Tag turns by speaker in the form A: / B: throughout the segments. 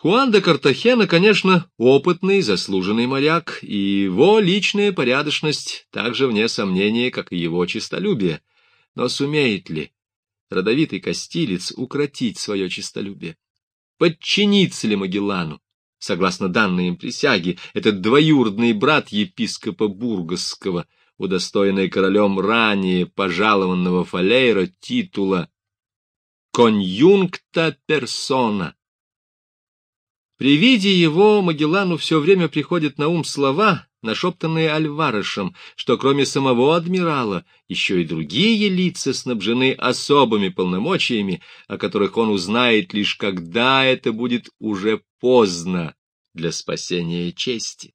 A: Хуан де Картахена, конечно, опытный, заслуженный моряк, и его личная порядочность также вне сомнения, как и его честолюбие. Но сумеет ли родовитый костилец укротить свое честолюбие? Подчинится ли Магеллану? Согласно данной им присяги, этот двоюродный брат епископа Бургосского, удостоенный королем ранее пожалованного Фалейра титула «конъюнкта персона». При виде его Магеллану все время приходят на ум слова, нашептанные Альварышем, что кроме самого адмирала еще и другие лица снабжены особыми полномочиями, о которых он узнает лишь когда это будет уже поздно для спасения чести.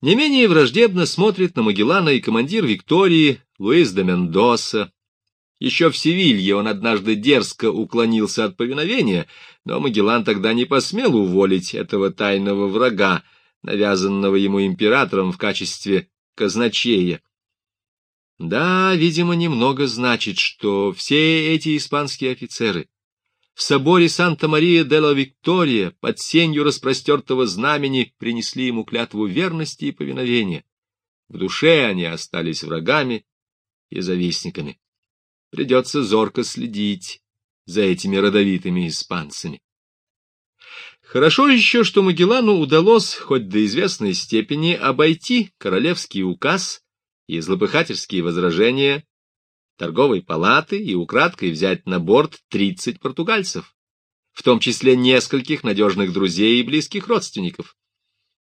A: Не менее враждебно смотрит на Магеллана и командир Виктории Луис де Мендоса, еще в Севилье он однажды дерзко уклонился от повиновения, но Магеллан тогда не посмел уволить этого тайного врага, навязанного ему императором в качестве казначея. Да, видимо, немного значит, что все эти испанские офицеры в соборе Санта-Мария-де-ла-Виктория под сенью распростертого знамени принесли ему клятву верности и повиновения. В душе они остались врагами и завистниками придется зорко следить за этими родовитыми испанцами. Хорошо еще, что Магеллану удалось хоть до известной степени обойти королевский указ и злопыхательские возражения торговой палаты и украдкой взять на борт 30 португальцев, в том числе нескольких надежных друзей и близких родственников.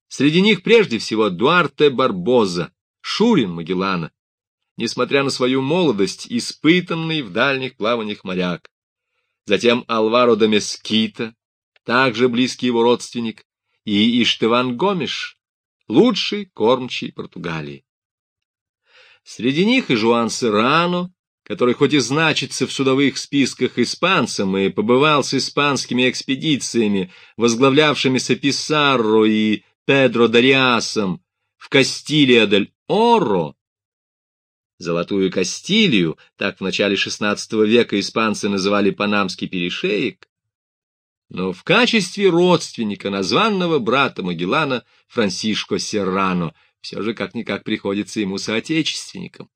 A: Среди них прежде всего Дуарте Барбоза, Шурин Магеллана, несмотря на свою молодость, испытанный в дальних плаваниях моряк. Затем Алваро де Мескита, также близкий его родственник, и Иштеван Гомеш, лучший кормчий Португалии. Среди них и Жуан Серрано, который хоть и значится в судовых списках испанцем и побывал с испанскими экспедициями, возглавлявшимися Писарро и Педро Дариасом в Кастилия-дель-Оро, Золотую Кастилию, так в начале XVI века испанцы называли Панамский перешеек, но в качестве родственника названного брата Магеллана Франсишко Серрано все же как-никак приходится ему соотечественником.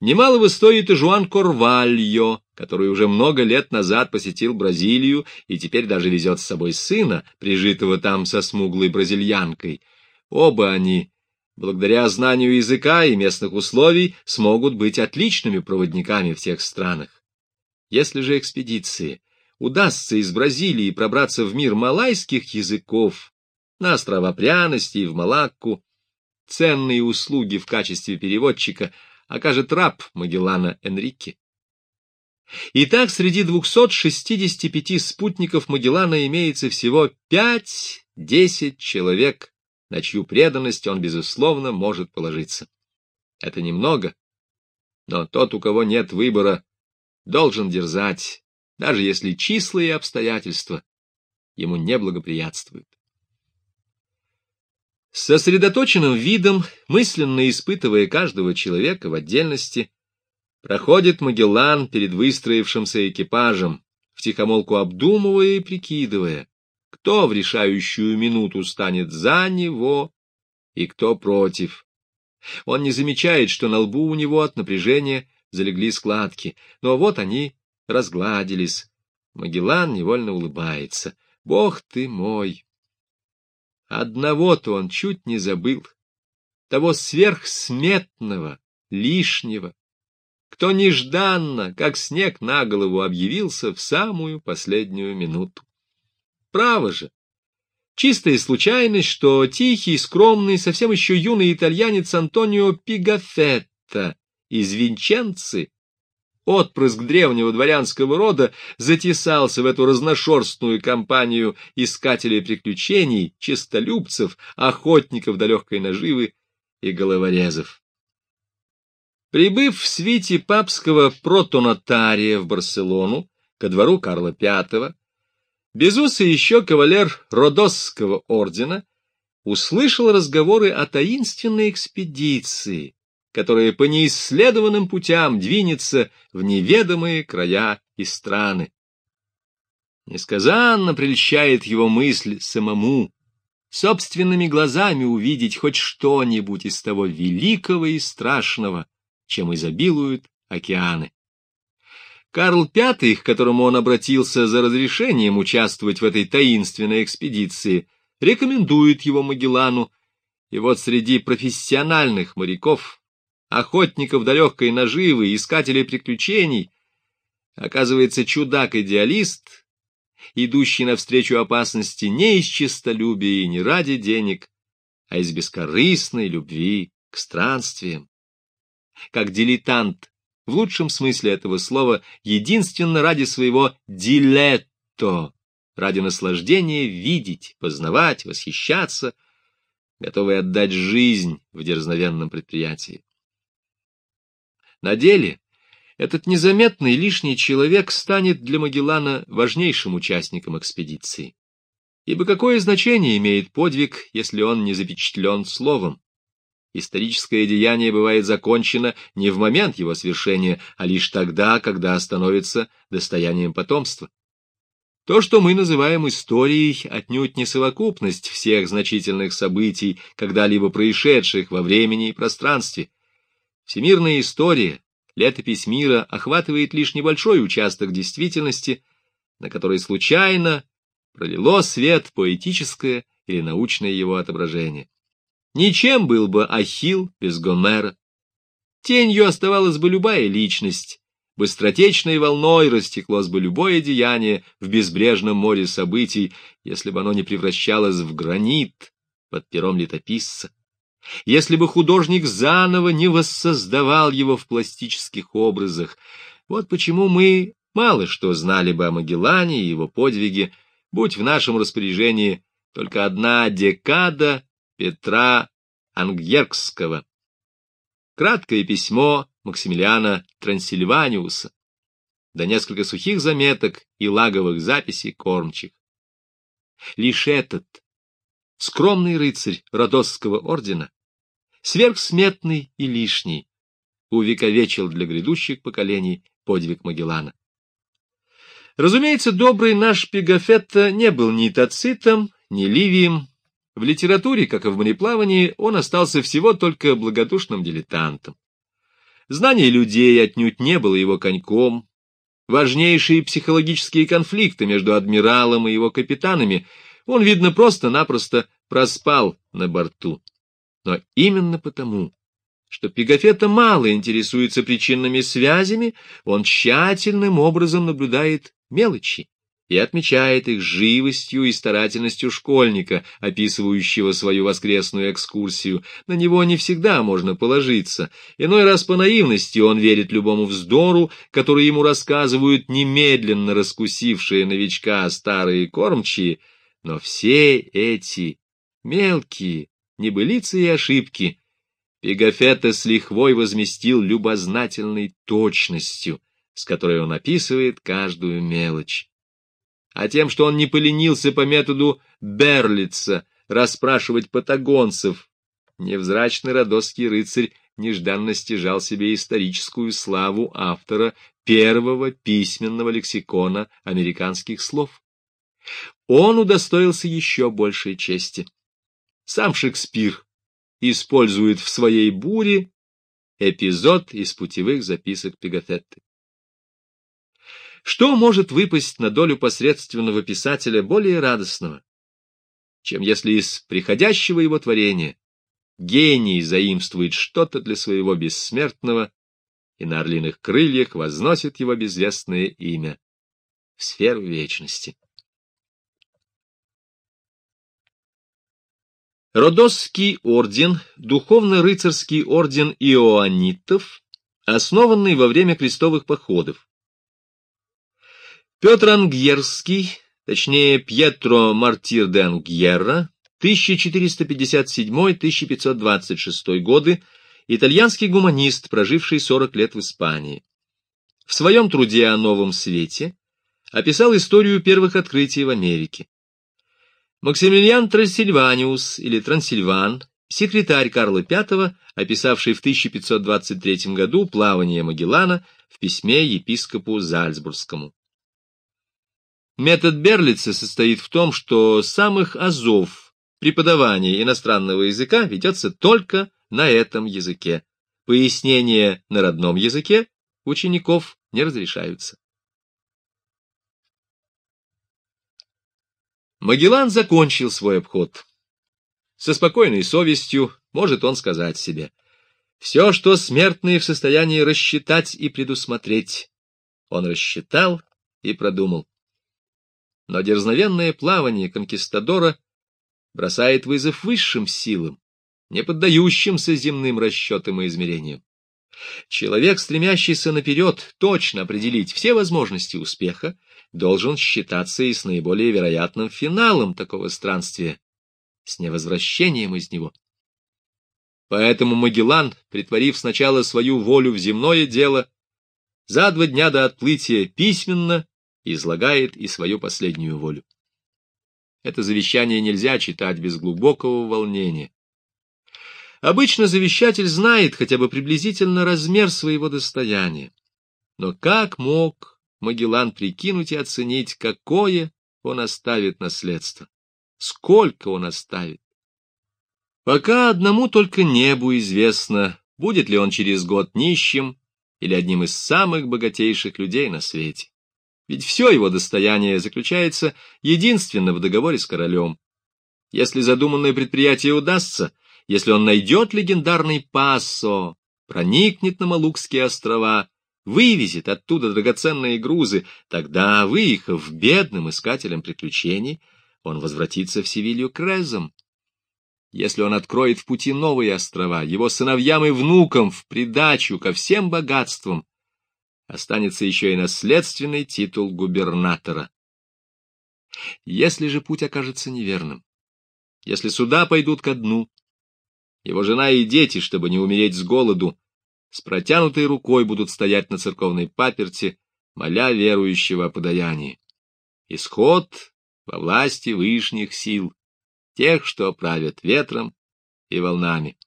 A: Немалого стоит и Жуан Корвальо, который уже много лет назад посетил Бразилию и теперь даже везет с собой сына, прижитого там со смуглой бразильянкой. Оба они благодаря знанию языка и местных условий, смогут быть отличными проводниками в тех странах. Если же экспедиции удастся из Бразилии пробраться в мир малайских языков, на острова пряности и в Малакку, ценные услуги в качестве переводчика окажет раб Магеллана Энрике. Итак, среди 265 спутников Магеллана имеется всего 5-10 человек, на чью преданность он, безусловно, может положиться. Это немного, но тот, у кого нет выбора, должен дерзать, даже если числа и обстоятельства ему не благоприятствуют. С сосредоточенным видом, мысленно испытывая каждого человека в отдельности, проходит Магеллан перед выстроившимся экипажем, втихомолку обдумывая и прикидывая, кто в решающую минуту станет за него и кто против. Он не замечает, что на лбу у него от напряжения залегли складки, но вот они разгладились. Магеллан невольно улыбается. Бог ты мой! Одного-то он чуть не забыл, того сверхсметного, лишнего, кто нежданно, как снег на голову, объявился в самую последнюю минуту. Право же. Чистая случайность, что тихий, скромный, совсем еще юный итальянец Антонио Пигафетта из Винченцы, отпрыск древнего дворянского рода, затесался в эту разношерстную компанию искателей приключений, честолюбцев, охотников до легкой наживы и головорезов. Прибыв в свите папского протонотария в Барселону, ко двору Карла V, Безусый еще кавалер Родосского ордена услышал разговоры о таинственной экспедиции, которая по неисследованным путям двинется в неведомые края и страны. Несказанно прельщает его мысль самому, собственными глазами увидеть хоть что-нибудь из того великого и страшного, чем изобилуют океаны. Карл V, к которому он обратился за разрешением участвовать в этой таинственной экспедиции, рекомендует его Магеллану, и вот среди профессиональных моряков, охотников до легкой наживы, искателей приключений, оказывается чудак-идеалист, идущий навстречу опасности не из честолюбия и не ради денег, а из бескорыстной любви к странствиям. Как дилетант в лучшем смысле этого слова, единственно ради своего дилетто, ради наслаждения видеть, познавать, восхищаться, готовый отдать жизнь в дерзновенном предприятии. На деле этот незаметный лишний человек станет для Магеллана важнейшим участником экспедиции. Ибо какое значение имеет подвиг, если он не запечатлен словом? Историческое деяние бывает закончено не в момент его свершения, а лишь тогда, когда становится достоянием потомства. То, что мы называем историей, отнюдь не совокупность всех значительных событий, когда-либо происшедших во времени и пространстве. Всемирная история, летопись мира охватывает лишь небольшой участок действительности, на который случайно пролило свет поэтическое или научное его отображение. Ничем был бы Ахилл без Гомера. Тенью оставалась бы любая личность, быстротечной волной растеклось бы любое деяние в безбрежном море событий, если бы оно не превращалось в гранит под пером летописца. Если бы художник заново не воссоздавал его в пластических образах, вот почему мы мало что знали бы о Магеллане и его подвиге, будь в нашем распоряжении только одна декада Петра Ангеркского. Краткое письмо Максимилиана Трансильваниуса, да несколько сухих заметок и лаговых записей кормчих. Лишь этот скромный рыцарь Родосского ордена, сверхсметный и лишний, увековечил для грядущих поколений подвиг Магеллана. Разумеется, добрый наш Пигафетто не был ни Тацитом, ни Ливием, в литературе, как и в мореплавании, он остался всего только благодушным дилетантом. Знание людей отнюдь не было его коньком. Важнейшие психологические конфликты между адмиралом и его капитанами он, видно, просто-напросто проспал на борту. Но именно потому, что Пигафета мало интересуется причинными связями, он тщательным образом наблюдает мелочи и отмечает их живостью и старательностью школьника, описывающего свою воскресную экскурсию. На него не всегда можно положиться. Иной раз по наивности он верит любому вздору, который ему рассказывают немедленно раскусившие новичка старые кормчие, но все эти мелкие небылицы и ошибки Пегафета с лихвой возместил любознательной точностью, с которой он описывает каждую мелочь а тем, что он не поленился по методу Берлица расспрашивать патагонцев. Невзрачный родосский рыцарь нежданно стяжал себе историческую славу автора первого письменного лексикона американских слов. Он удостоился еще большей чести. Сам Шекспир использует в своей буре эпизод из путевых записок Пегатетты. Что может выпасть на долю посредственного писателя более радостного, чем если из приходящего его творения гений заимствует что-то для своего бессмертного и на орлиных крыльях возносит его безвестное имя в сферу вечности. Родосский орден, духовно-рыцарский орден иоаннитов, основанный во время крестовых походов, Петр Ангьерский, точнее Пьетро Мартир де Ангьерра, 1457-1526 годы, итальянский гуманист, проживший 40 лет в Испании. В своем труде о Новом Свете описал историю первых открытий в Америке. Максимилиан Трансильваниус или Трансильван, секретарь Карла V, описавший в 1523 году плавание Магеллана в письме епископу Зальцбургскому. Метод Берлица состоит в том, что самых азов преподавания иностранного языка ведется только на этом языке. Пояснения на родном языке учеников не разрешаются. Магеллан закончил свой обход. Со спокойной совестью может он сказать себе, все, что смертные в состоянии рассчитать и предусмотреть, он рассчитал и продумал. Но дерзновенное плавание конкистадора бросает вызов высшим силам, не поддающимся земным расчетам и измерениям. Человек, стремящийся наперед точно определить все возможности успеха, должен считаться и с наиболее вероятным финалом такого странствия, с невозвращением из него. Поэтому Магеллан, притворив сначала свою волю в земное дело, за два дня до отплытия письменно излагает и свою последнюю волю. Это завещание нельзя читать без глубокого волнения. Обычно завещатель знает хотя бы приблизительно размер своего достояния. Но как мог Магеллан прикинуть и оценить, какое он оставит наследство? Сколько он оставит? Пока одному только небу известно, будет ли он через год нищим или одним из самых богатейших людей на свете. Ведь все его достояние заключается единственно в договоре с королем. Если задуманное предприятие удастся, если он найдет легендарный Пассо, проникнет на Малукские острова, вывезет оттуда драгоценные грузы, тогда, выехав бедным искателем приключений, он возвратится в Севилью Крезом. Если он откроет в пути новые острова, его сыновьям и внукам в придачу ко всем богатствам останется еще и наследственный титул губернатора. Если же путь окажется неверным, если суда пойдут ко дну, его жена и дети, чтобы не умереть с голоду, с протянутой рукой будут стоять на церковной паперти, моля верующего о подаянии. Исход во власти вышних сил, тех, что правят ветром и волнами.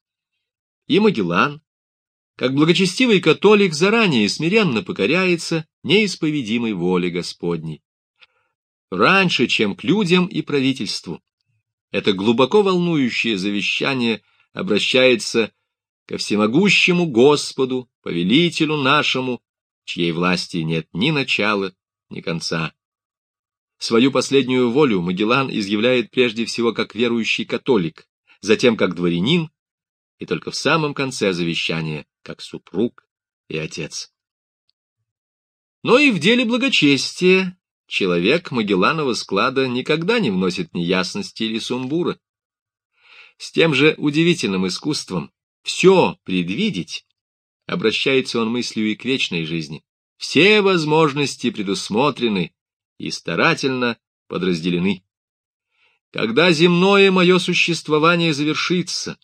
A: И Магеллан, как благочестивый католик, заранее смиренно покоряется неисповедимой воле Господней. Раньше, чем к людям и правительству. Это глубоко волнующее завещание обращается ко всемогущему Господу, повелителю нашему, чьей власти нет ни начала, ни конца. Свою последнюю волю Магеллан изъявляет прежде всего как верующий католик, затем как дворянин, и только в самом конце завещания как супруг и отец. Но и в деле благочестия человек Магелланова склада никогда не вносит неясности или сумбура. С тем же удивительным искусством все предвидеть, обращается он мыслью и к вечной жизни. Все возможности предусмотрены и старательно подразделены. Когда земное мое существование завершится,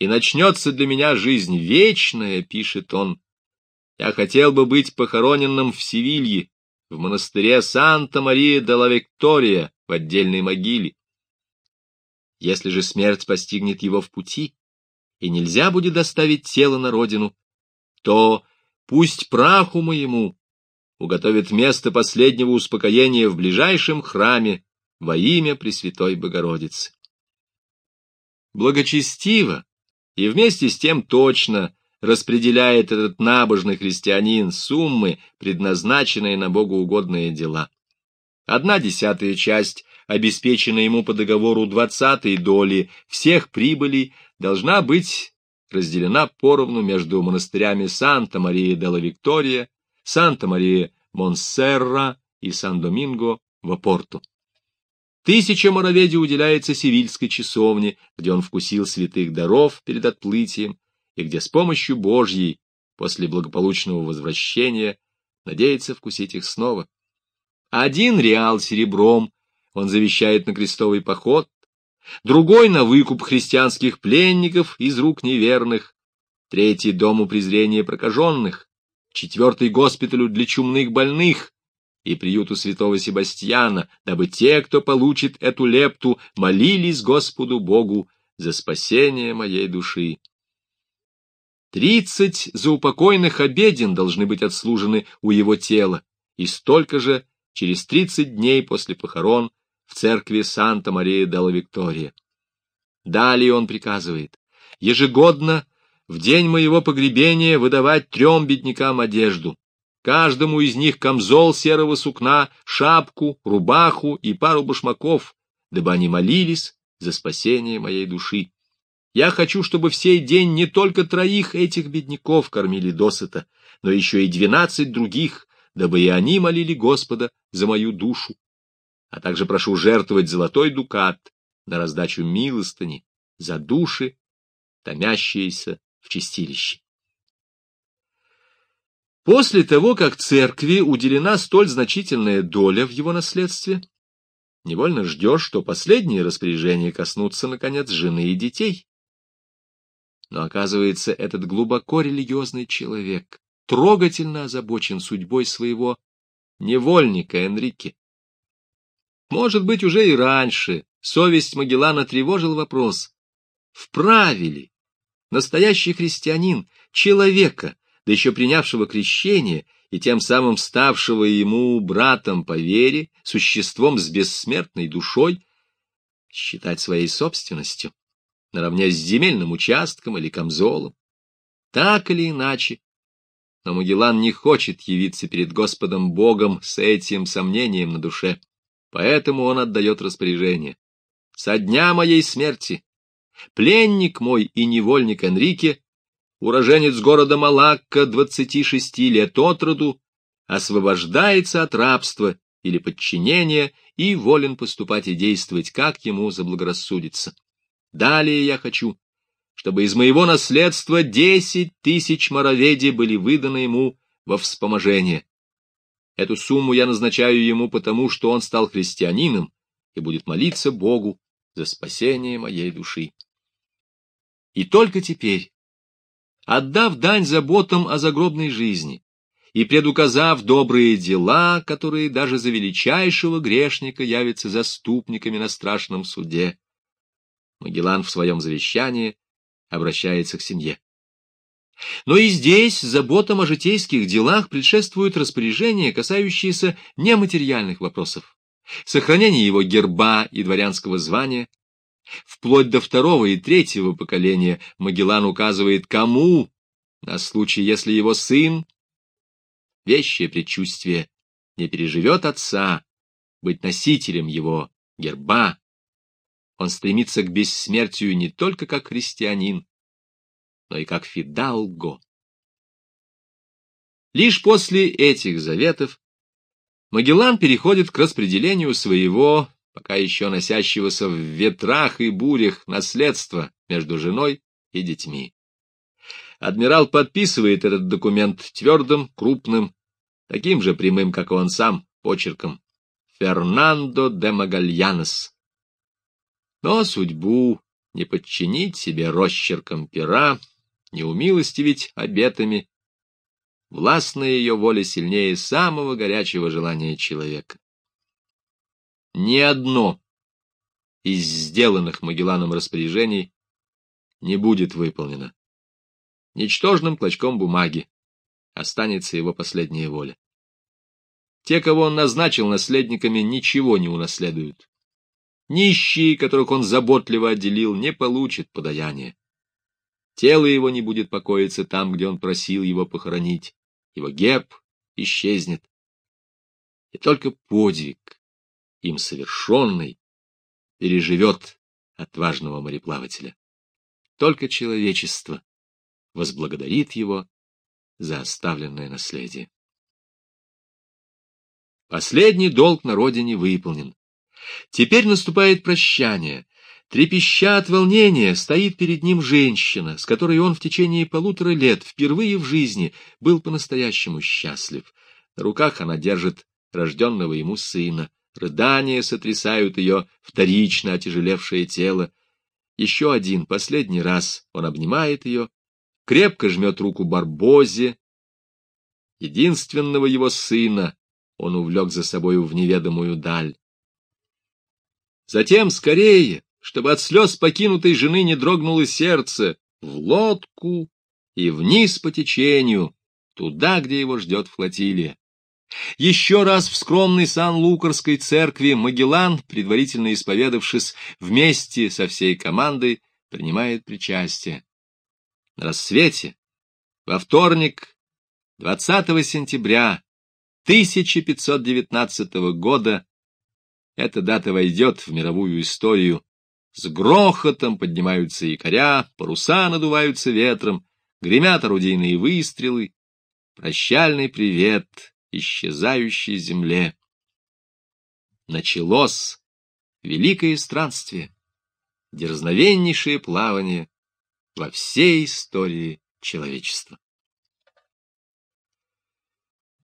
A: и начнется для меня жизнь вечная, пишет он, я хотел бы быть похороненным в Севилье, в монастыре Санта-Мария-де-ла-Виктория, в отдельной могиле. Если же смерть постигнет его в пути, и нельзя будет доставить тело на родину, то пусть праху моему уготовит место последнего успокоения в ближайшем храме во имя Пресвятой Богородицы. Благочестиво и вместе с тем точно распределяет этот набожный христианин суммы, предназначенные на богоугодные дела. Одна десятая часть, обеспеченная ему по договору двадцатой доли всех прибылей, должна быть разделена поровну между монастырями Санта-Мария-де-ла-Виктория Санта-Мария-Монсерра и Сан-Доминго в Апорту. Тысяча мороведи уделяется Севильской часовне, где он вкусил святых даров перед отплытием, и где с помощью Божьей, после благополучного возвращения, надеется вкусить их снова. Один реал серебром он завещает на крестовый поход, другой — на выкуп христианских пленников из рук неверных, третий — дому презрения прокаженных, четвертый госпиталю для чумных больных и приюту святого Себастьяна, дабы те, кто получит эту лепту, молились Господу Богу за спасение моей души. Тридцать заупокойных обеден должны быть отслужены у его тела, и столько же через тридцать дней после похорон в церкви Санта-Мария-делла-Виктория. Далее он приказывает ежегодно в день моего погребения выдавать трем беднякам одежду, каждому из них камзол серого сукна, шапку, рубаху и пару башмаков, дабы они молились за спасение моей души. Я хочу, чтобы в сей день не только троих этих бедняков кормили досыта, но еще и двенадцать других, дабы и они молили Господа за мою душу. А также прошу жертвовать золотой дукат на раздачу милостыни за души, томящиеся в чистилище. После того, как церкви уделена столь значительная доля в его наследстве, невольно ждешь, что последние распоряжения коснутся, наконец, жены и детей. Но, оказывается, этот глубоко религиозный человек трогательно озабочен судьбой своего невольника Энрике. Может быть, уже и раньше совесть Магеллана тревожил вопрос, вправе ли настоящий христианин человека, да еще принявшего крещение и тем самым ставшего ему братом по вере, существом с бессмертной душой, считать своей собственностью, наравне с земельным участком или камзолом. Так или иначе, но Магеллан не хочет явиться перед Господом Богом с этим сомнением на душе, поэтому он отдает распоряжение. «Со дня моей смерти пленник мой и невольник Энрике уроженец города Малакка, двадцати шести лет от роду, освобождается от рабства или подчинения и волен поступать и действовать, как ему заблагорассудится. Далее я хочу, чтобы из моего наследства десять тысяч мороведи были выданы ему во вспоможение. Эту сумму я назначаю ему потому, что он стал христианином и будет молиться Богу за спасение моей души. И только теперь, отдав дань заботам о загробной жизни и предуказав добрые дела, которые даже за величайшего грешника явятся заступниками на страшном суде, Магеллан в своем завещании обращается к семье. Но и здесь заботам о житейских делах предшествуют распоряжения, касающиеся нематериальных вопросов. Сохранение его герба и дворянского звания, Вплоть до второго и третьего поколения Магеллан указывает, кому, на случай, если его сын, вещее предчувствие, не переживет отца, быть носителем его герба. Он стремится к бессмертию не только как христианин, но и как фидалго. Лишь после этих заветов Магеллан переходит к распределению своего пока еще носящегося в ветрах и бурях наследства между женой и детьми. Адмирал подписывает этот документ твердым, крупным, таким же прямым, как и он сам, почерком. Фернандо де Магальянес. Но судьбу не подчинить себе росчерком пера, не умилостивить обетами. Властная ее воля сильнее самого горячего желания человека. Ни одно из сделанных Магелланом распоряжений не будет выполнено. Ничтожным клочком бумаги останется его последняя воля. Те, кого он назначил наследниками, ничего не унаследуют. Нищие, которых он заботливо отделил, не получат подаяния. Тело его не будет покоиться там, где он просил его похоронить. Его герб исчезнет. И только подвиг, им совершенный, переживет отважного мореплавателя. Только человечество возблагодарит его за оставленное наследие. Последний долг на родине выполнен. Теперь наступает прощание. Трепеща от волнения, стоит перед ним женщина, с которой он в течение полутора лет впервые в жизни был по-настоящему счастлив. На руках она держит рожденного ему сына. Рыдания сотрясают ее вторично отяжелевшее тело. Еще один, последний раз он обнимает ее, крепко жмет руку Барбозе. Единственного его сына он увлек за собою в неведомую даль. Затем скорее, чтобы от слез покинутой жены не дрогнуло сердце, в лодку и вниз по течению, туда, где его ждет флотилия. Еще раз в скромной Сан-Лукарской церкви Магеллан, предварительно исповедавшись вместе со всей командой, принимает причастие. На рассвете, во вторник, 20 сентября 1519 года, эта дата войдет в мировую историю. С грохотом поднимаются якоря, паруса надуваются ветром, гремят орудийные выстрелы. Прощальный привет исчезающей земле. Началось великое странствие, дерзновеннейшее плавание во всей истории человечества.